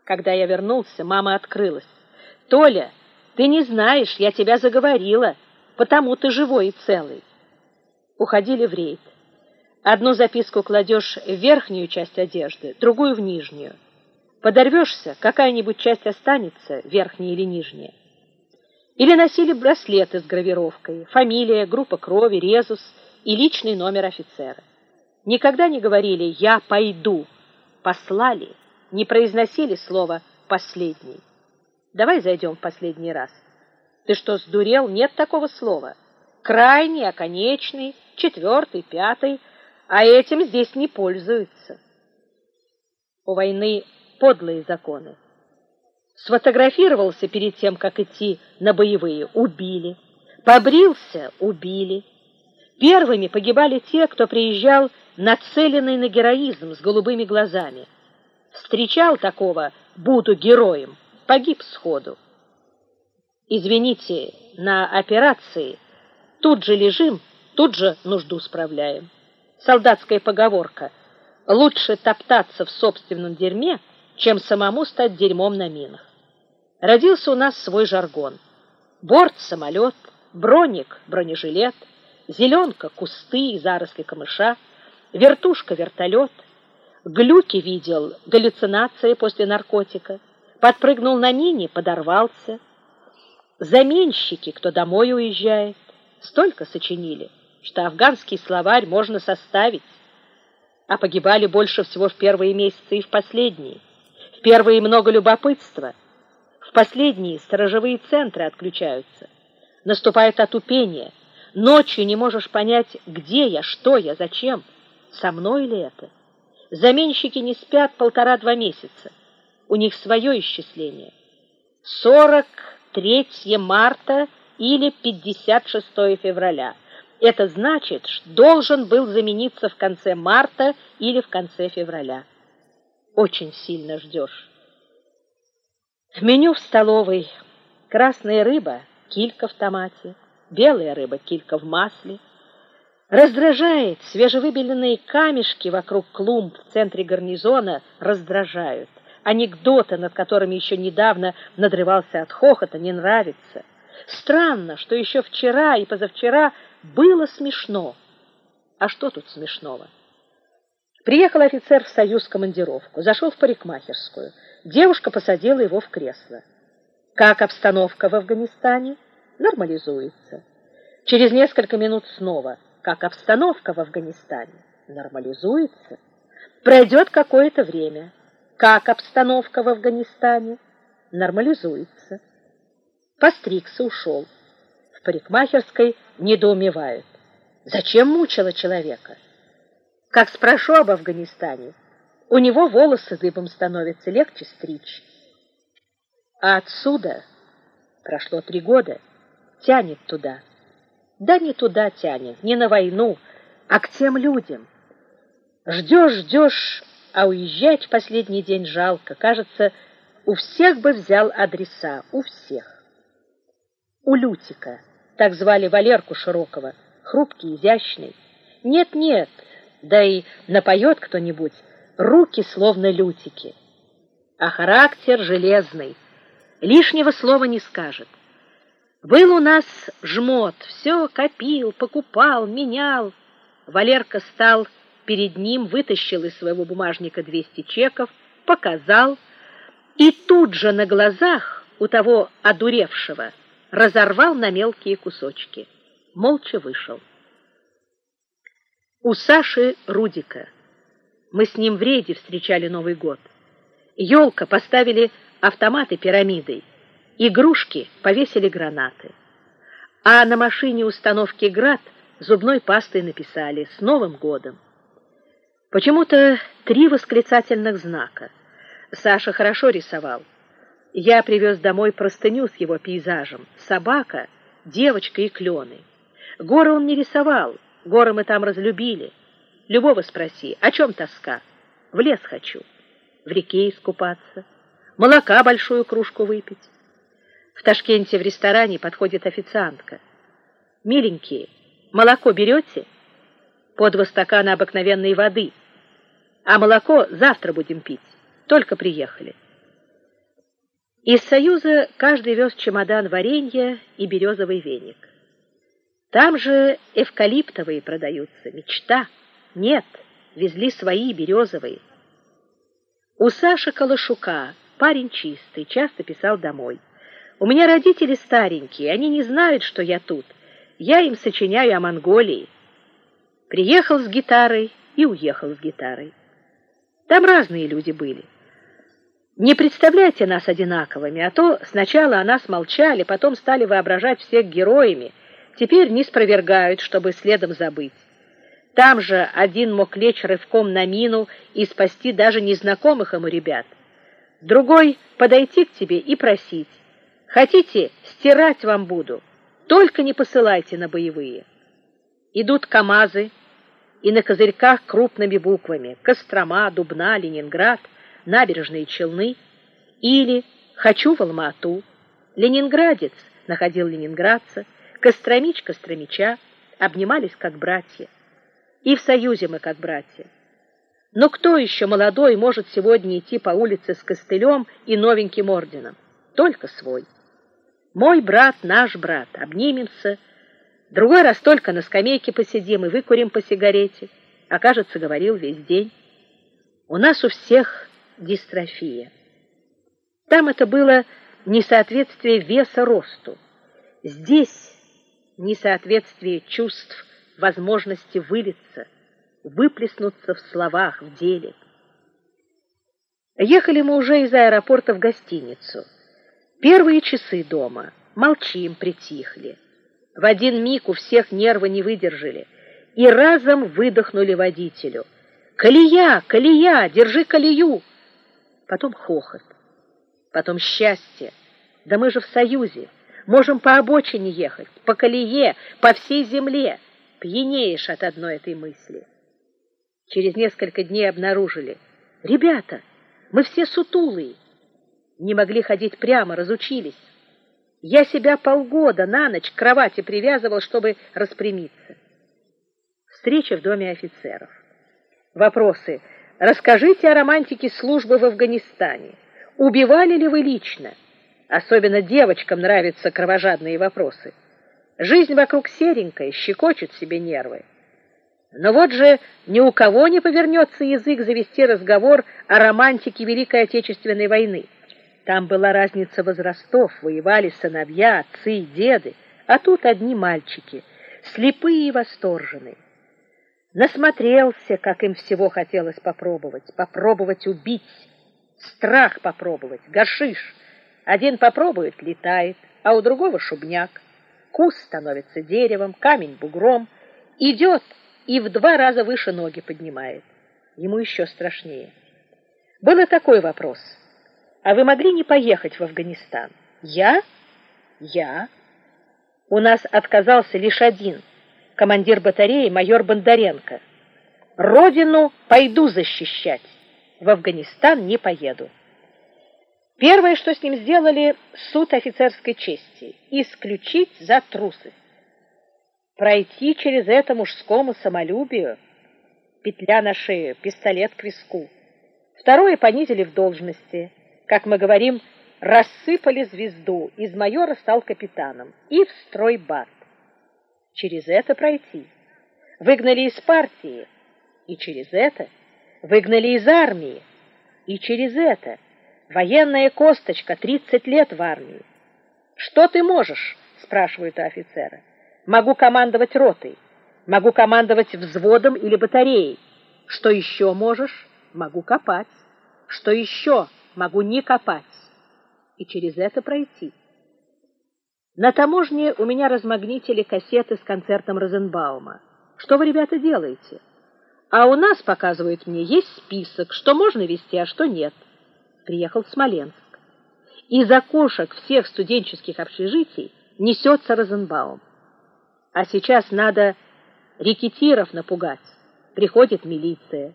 Когда я вернулся, мама открылась. Толя, ты не знаешь, я тебя заговорила, потому ты живой и целый. Уходили в рейд. Одну записку кладешь в верхнюю часть одежды, другую в нижнюю. Подорвешься, какая-нибудь часть останется, верхняя или нижняя. Или носили браслеты с гравировкой, фамилия, группа крови, резус и личный номер офицера. Никогда не говорили «я пойду», послали, не произносили слово «последний». Давай зайдем в последний раз. Ты что, сдурел? Нет такого слова. Крайний, оконечный, четвертый, пятый, а этим здесь не пользуются. У войны подлые законы. Сфотографировался перед тем, как идти на боевые, убили. Побрился, убили. Первыми погибали те, кто приезжал нацеленный на героизм с голубыми глазами. Встречал такого «буду героем», погиб сходу. Извините, на операции тут же лежим, тут же нужду справляем. Солдатская поговорка «Лучше топтаться в собственном дерьме, чем самому стать дерьмом на минах». Родился у нас свой жаргон. Борт, самолет, броник, бронежилет, зеленка, кусты и заросли камыша, вертушка, вертолет. Глюки видел, галлюцинации после наркотика. Подпрыгнул на мине, подорвался. Заменщики, кто домой уезжает. Столько сочинили что афганский словарь можно составить, а погибали больше всего в первые месяцы и в последние. В первые много любопытства, в последние сторожевые центры отключаются. Наступает отупение. Ночью не можешь понять, где я, что я, зачем. Со мной ли это? Заменщики не спят полтора-два месяца. У них свое исчисление. 43 марта или 56 февраля – это значит, что должен был замениться в конце марта или в конце февраля. Очень сильно ждешь. Меню в столовой. Красная рыба, килька в томате, белая рыба, килька в масле. Раздражает свежевыбеленные камешки вокруг клумб в центре гарнизона раздражают. Анекдоты, над которыми еще недавно надрывался от хохота, не нравятся. Странно, что еще вчера и позавчера было смешно. А что тут смешного? Приехал офицер в союз командировку, зашел в парикмахерскую. Девушка посадила его в кресло. Как обстановка в Афганистане? Нормализуется. Через несколько минут снова. Как обстановка в Афганистане? Нормализуется. Пройдет какое-то время. Как обстановка в Афганистане? Нормализуется. Постригся, ушел. В парикмахерской недоумевают. Зачем мучила человека? Как спрошу об Афганистане, у него волосы дыбом становятся, легче стричь. А отсюда прошло три года, тянет туда. Да не туда тянет, не на войну, а к тем людям. Ждешь, ждешь, а уезжать в последний день жалко. Кажется, у всех бы взял адреса, у всех у Лютика, так звали Валерку Широкого, хрупкий, изящный. Нет-нет, да и напоет кто-нибудь, руки словно лютики. А характер железный, лишнего слова не скажет. Был у нас жмот, все копил, покупал, менял. Валерка стал перед ним, вытащил из своего бумажника 200 чеков, показал, и тут же на глазах у того одуревшего разорвал на мелкие кусочки. Молча вышел. У Саши Рудика. Мы с ним в рейде встречали Новый год. Елка поставили автоматы пирамидой, игрушки повесили гранаты. А на машине установки «Град» зубной пастой написали «С Новым годом». Почему-то три восклицательных знака. Саша хорошо рисовал. Я привез домой простыню с его пейзажем. Собака, девочка и клены. Горы он не рисовал, горы мы там разлюбили. Любого спроси, о чем тоска? В лес хочу. в реке искупаться, молока большую кружку выпить. В Ташкенте в ресторане подходит официантка. «Миленькие, молоко берете?» «По два стакана обыкновенной воды. А молоко завтра будем пить. Только приехали». Из Союза каждый вез чемодан варенья и березовый веник. Там же эвкалиптовые продаются, мечта. Нет, везли свои березовые. У Саши Калашука, парень чистый, часто писал домой. У меня родители старенькие, они не знают, что я тут. Я им сочиняю о Монголии. Приехал с гитарой и уехал с гитарой. Там разные люди были. Не представляйте нас одинаковыми, а то сначала о нас молчали, потом стали воображать всех героями, теперь не спровергают, чтобы следом забыть. Там же один мог лечь рывком на мину и спасти даже незнакомых ему ребят. Другой подойти к тебе и просить. Хотите, стирать вам буду, только не посылайте на боевые. Идут КАМАЗы, и на козырьках крупными буквами Кострома, Дубна, Ленинград, набережные Челны или «Хочу в Алма-Ату». Ленинградец находил ленинградца, Костромич Костромича, обнимались как братья. И в союзе мы как братья. Но кто еще молодой может сегодня идти по улице с костылем и новеньким орденом? Только свой. Мой брат, наш брат, обнимемся. Другой раз только на скамейке посидим и выкурим по сигарете. А, кажется, говорил весь день. У нас у всех дистрофия. Там это было несоответствие веса росту. Здесь несоответствие чувств возможности вылиться, выплеснуться в словах, в деле. Ехали мы уже из аэропорта в гостиницу. Первые часы дома. Молчим, притихли. В один миг у всех нервы не выдержали и разом выдохнули водителю. «Колея! Колея! Держи колею!» Потом хохот. Потом счастье. Да мы же в Союзе. Можем по обочине ехать, по колее, по всей земле пьянеешь от одной этой мысли. Через несколько дней обнаружили. Ребята, мы все сутулые. Не могли ходить прямо, разучились. Я себя полгода на ночь к кровати привязывал, чтобы распрямиться. Встреча в доме офицеров. Вопросы. Расскажите о романтике службы в Афганистане. Убивали ли вы лично? Особенно девочкам нравятся кровожадные вопросы. Жизнь вокруг серенькая, щекочет себе нервы. Но вот же ни у кого не повернется язык завести разговор о романтике Великой Отечественной войны. Там была разница возрастов, воевали сыновья, отцы и деды, а тут одни мальчики, слепые и восторженные. Насмотрелся, как им всего хотелось попробовать, попробовать убить, страх попробовать, гашиш. Один попробует — летает, а у другого — шубняк. Куст становится деревом, камень бугром, идет и в два раза выше ноги поднимает. Ему еще страшнее. Был и такой вопрос. А вы могли не поехать в Афганистан? Я? Я? У нас отказался лишь один, командир батареи майор Бондаренко. Родину пойду защищать, в Афганистан не поеду. Первое, что с ним сделали, суд офицерской чести – исключить за трусость. Пройти через это мужскому самолюбию – петля на шею, пистолет к виску. Второе понизили в должности. Как мы говорим, рассыпали звезду, из майора стал капитаном и в стройбат. Через это пройти. Выгнали из партии, и через это. Выгнали из армии, и через это – Военная косточка, 30 лет в армии. Что ты можешь? спрашивают у офицера. Могу командовать ротой, могу командовать взводом или батареей. Что еще можешь? Могу копать. Что еще? Могу не копать. И через это пройти. На таможне у меня размагнитили кассеты с концертом Розенбаума. Что вы, ребята, делаете? А у нас, показывают мне, есть список, что можно вести, а что нет приехал в Смоленск. Из окошек всех студенческих общежитий несется Розенбаум. А сейчас надо рекетиров напугать. Приходит милиция.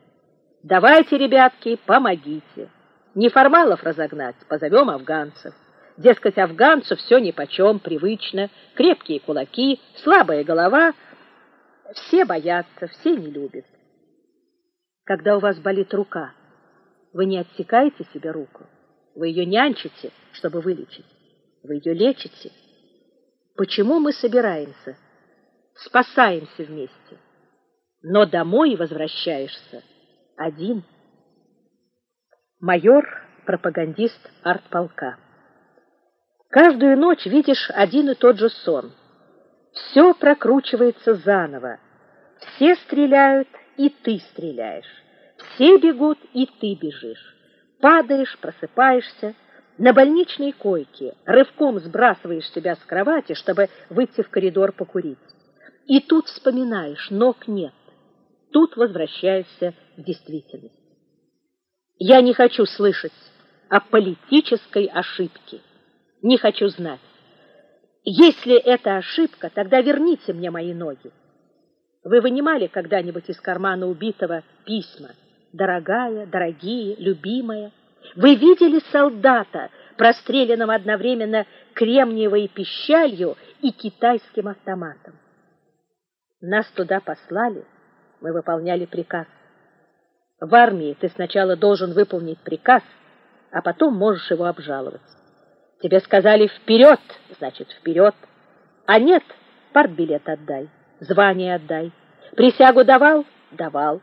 Давайте, ребятки, помогите. Неформалов разогнать, позовем афганцев. Дескать, афганцу все нипочем, привычно, крепкие кулаки, слабая голова. Все боятся, все не любят. Когда у вас болит рука, вы не отсекаете себе руку, вы ее нянчите, чтобы вылечить, вы ее лечите. Почему мы собираемся? Спасаемся вместе. Но домой возвращаешься один. Майор, пропагандист артполка. Каждую ночь видишь один и тот же сон. Все прокручивается заново. Все стреляют, и ты стреляешь. Все бегут, и ты бежишь. Падаешь, просыпаешься. На больничной койке рывком сбрасываешь себя с кровати, чтобы выйти в коридор покурить. И тут вспоминаешь, ног нет. Тут возвращаешься в действительность. Я не хочу слышать о политической ошибке. Не хочу знать. Если это ошибка, тогда верните мне мои ноги. Вы вынимали когда-нибудь из кармана убитого письма? Дорогая, дорогие, любимая. Вы видели солдата, простреленного одновременно кремниевой пищалью и китайским автоматом? Нас туда послали, мы выполняли приказ. В армии ты сначала должен выполнить приказ, а потом можешь его обжаловать. Тебе сказали «вперед», значит, вперед. А нет, партбилет отдай, звание отдай. Присягу давал? Давал.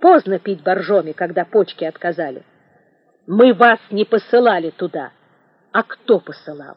Поздно пить боржоми, когда почки отказали. Мы вас не посылали туда. А кто посылал?